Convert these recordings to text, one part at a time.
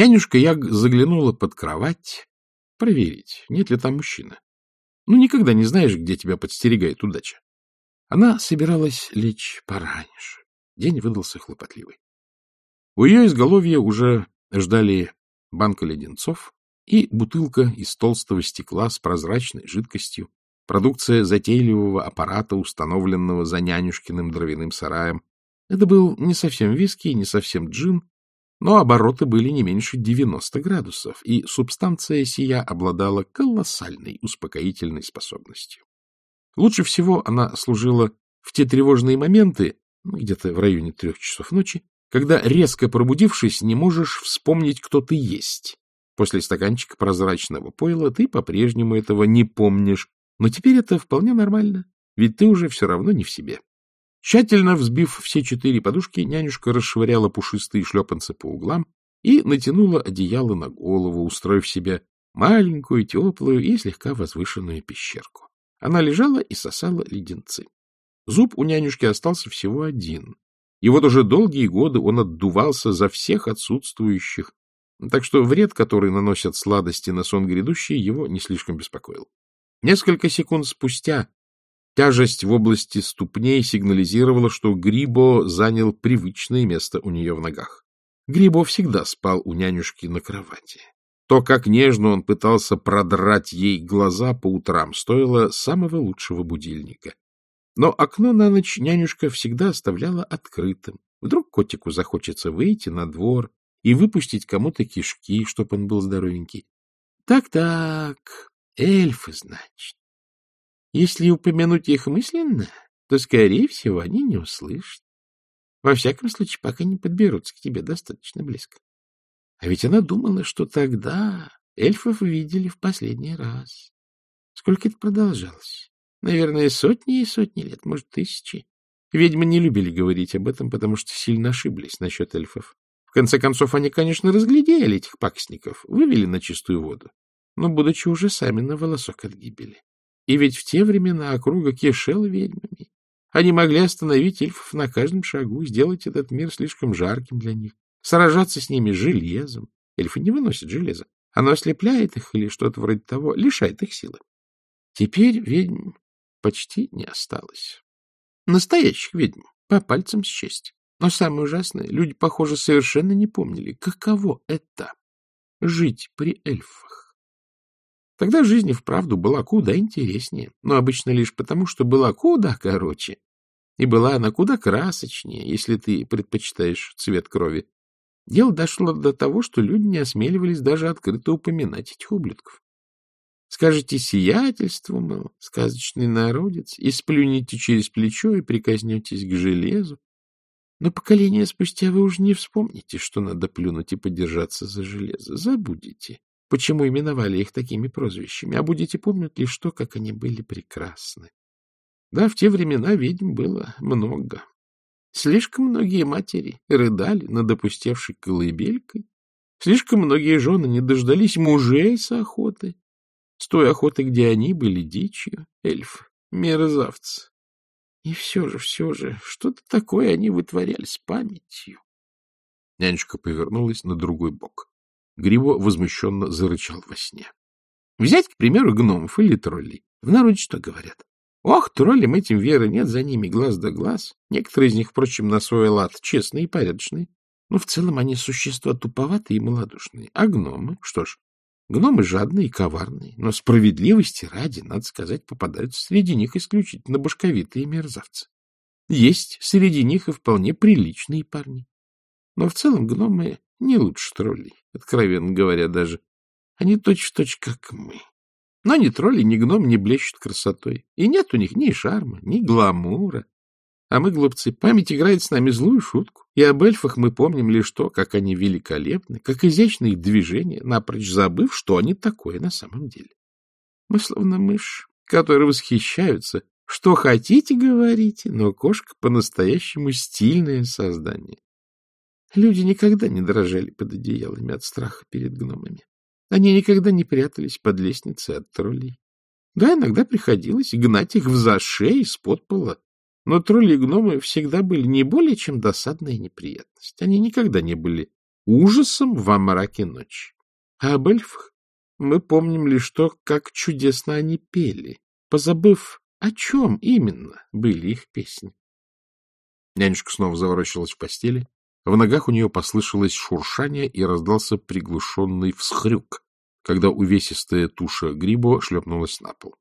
Нянюшка Яг заглянула под кровать проверить, нет ли там мужчины. Ну, никогда не знаешь, где тебя подстерегает удача. Она собиралась лечь пораньше. День выдался хлопотливый. У ее изголовья уже ждали банка леденцов и бутылка из толстого стекла с прозрачной жидкостью, продукция затейливого аппарата, установленного за нянюшкиным дровяным сараем. Это был не совсем виски, не совсем джин, но обороты были не меньше 90 градусов, и субстанция сия обладала колоссальной успокоительной способностью. Лучше всего она служила в те тревожные моменты, ну, где-то в районе трех часов ночи, когда, резко пробудившись, не можешь вспомнить, кто ты есть. После стаканчика прозрачного пойла ты по-прежнему этого не помнишь, но теперь это вполне нормально, ведь ты уже все равно не в себе. Тщательно взбив все четыре подушки, нянюшка расшвыряла пушистые шлепанцы по углам и натянула одеяло на голову, устроив себе маленькую, теплую и слегка возвышенную пещерку. Она лежала и сосала леденцы. Зуб у нянюшки остался всего один, и вот уже долгие годы он отдувался за всех отсутствующих, так что вред, который наносят сладости на сон грядущий, его не слишком беспокоил. Несколько секунд спустя тяжесть в области ступней сигнализировала, что Грибо занял привычное место у нее в ногах. Грибо всегда спал у нянюшки на кровати. То, как нежно он пытался продрать ей глаза по утрам, стоило самого лучшего будильника. Но окно на ночь нянюшка всегда оставляла открытым. Вдруг котику захочется выйти на двор и выпустить кому-то кишки, чтоб он был здоровенький. Так-так, эльфы, значит. Если упомянуть их мысленно, то, скорее всего, они не услышат. Во всяком случае, пока не подберутся к тебе достаточно близко. А ведь она думала, что тогда эльфов видели в последний раз. Сколько это продолжалось? Наверное, сотни и сотни лет, может, тысячи. Ведьмы не любили говорить об этом, потому что сильно ошиблись насчет эльфов. В конце концов, они, конечно, разглядели этих паксников, вывели на чистую воду, но, будучи уже сами на волосок от гибели. И ведь в те времена округа кишела ведьмами. Они могли остановить эльфов на каждом шагу, сделать этот мир слишком жарким для них сражаться с ними железом. Эльфы не выносят железо. Оно ослепляет их или что-то вроде того, лишает их силы. Теперь ведьм почти не осталось. Настоящих ведьм по пальцам счесть. Но самое ужасное, люди, похоже, совершенно не помнили, каково это — жить при эльфах. Тогда жизнь и вправду была куда интереснее, но обычно лишь потому, что была куда короче, и была она куда красочнее, если ты предпочитаешь цвет крови. Дело дошло до того, что люди не осмеливались даже открыто упоминать этих ублюдков. Скажете сиятельство, мол, сказочный народец, и сплюнете через плечо и прикоснетесь к железу. Но поколение спустя вы уже не вспомните, что надо плюнуть и подержаться за железо. Забудете, почему именовали их такими прозвищами, а будете помнить лишь то, как они были прекрасны. Да, в те времена ведьм было много, Слишком многие матери рыдали над опустевшей колыбелькой. Слишком многие жены не дождались мужей с охоты. С той охоты, где они были дичью, эльф, мерзавцы. И все же, все же, что-то такое они вытворяли с памятью. Нянюшка повернулась на другой бок. Гриво возмущенно зарычал во сне. Взять, к примеру, гномов или троллей. В народе что говорят? Ох, троллям этим веры нет, за ними глаз да глаз. Некоторые из них, впрочем, на свой лад честные и порядочные. Но в целом они существа туповатые и малодушные. А гномы? Что ж, гномы жадные и коварные. Но справедливости ради, надо сказать, попадаются среди них исключительно башковитые мерзавцы. Есть среди них и вполне приличные парни. Но в целом гномы не лучше троллей, откровенно говоря даже. Они точь-в-точь, -точь, как мы. Но ни тролли, ни гном не блещут красотой. И нет у них ни шарма, ни гламура. А мы, глупцы, память играет с нами злую шутку. И об эльфах мы помним лишь то, как они великолепны, как изящные движения, напрочь забыв, что они такое на самом деле. Мы словно мышь, которые восхищаются. Что хотите, говорите, но кошка по-настоящему стильное создание. Люди никогда не дрожали под одеялами от страха перед гномами. Они никогда не прятались под лестницей от троллей. Да, иногда приходилось гнать их в зашей из-под пола. Но тролли и гномы всегда были не более чем досадная неприятность. Они никогда не были ужасом во мраке ночи. А об эльфах мы помним лишь то, как чудесно они пели, позабыв, о чем именно были их песни. Нянюшка снова заворочилась в постели. В ногах у нее послышалось шуршание и раздался приглушенный всхрюк, когда увесистая туша Грибо шлепнулась на пол.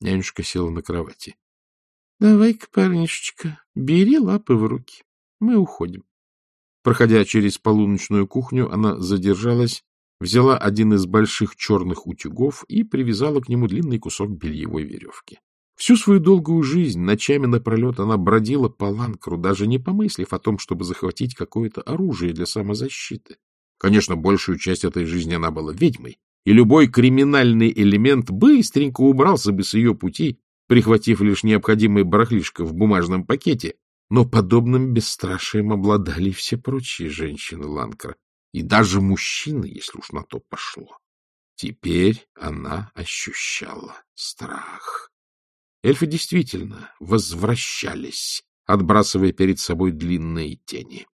Нянюшка села на кровати. — Давай-ка, парнишечка, бери лапы в руки. Мы уходим. Проходя через полуночную кухню, она задержалась, взяла один из больших черных утюгов и привязала к нему длинный кусок бельевой веревки. Всю свою долгую жизнь, ночами напролет, она бродила по Ланкру, даже не помыслив о том, чтобы захватить какое-то оружие для самозащиты. Конечно, большую часть этой жизни она была ведьмой, и любой криминальный элемент быстренько убрался бы с ее пути, прихватив лишь необходимый барахлишко в бумажном пакете, но подобным бесстрашием обладали все прочие женщины Ланкра, и даже мужчины, если уж на то пошло. Теперь она ощущала страх. Эльфы действительно возвращались, отбрасывая перед собой длинные тени.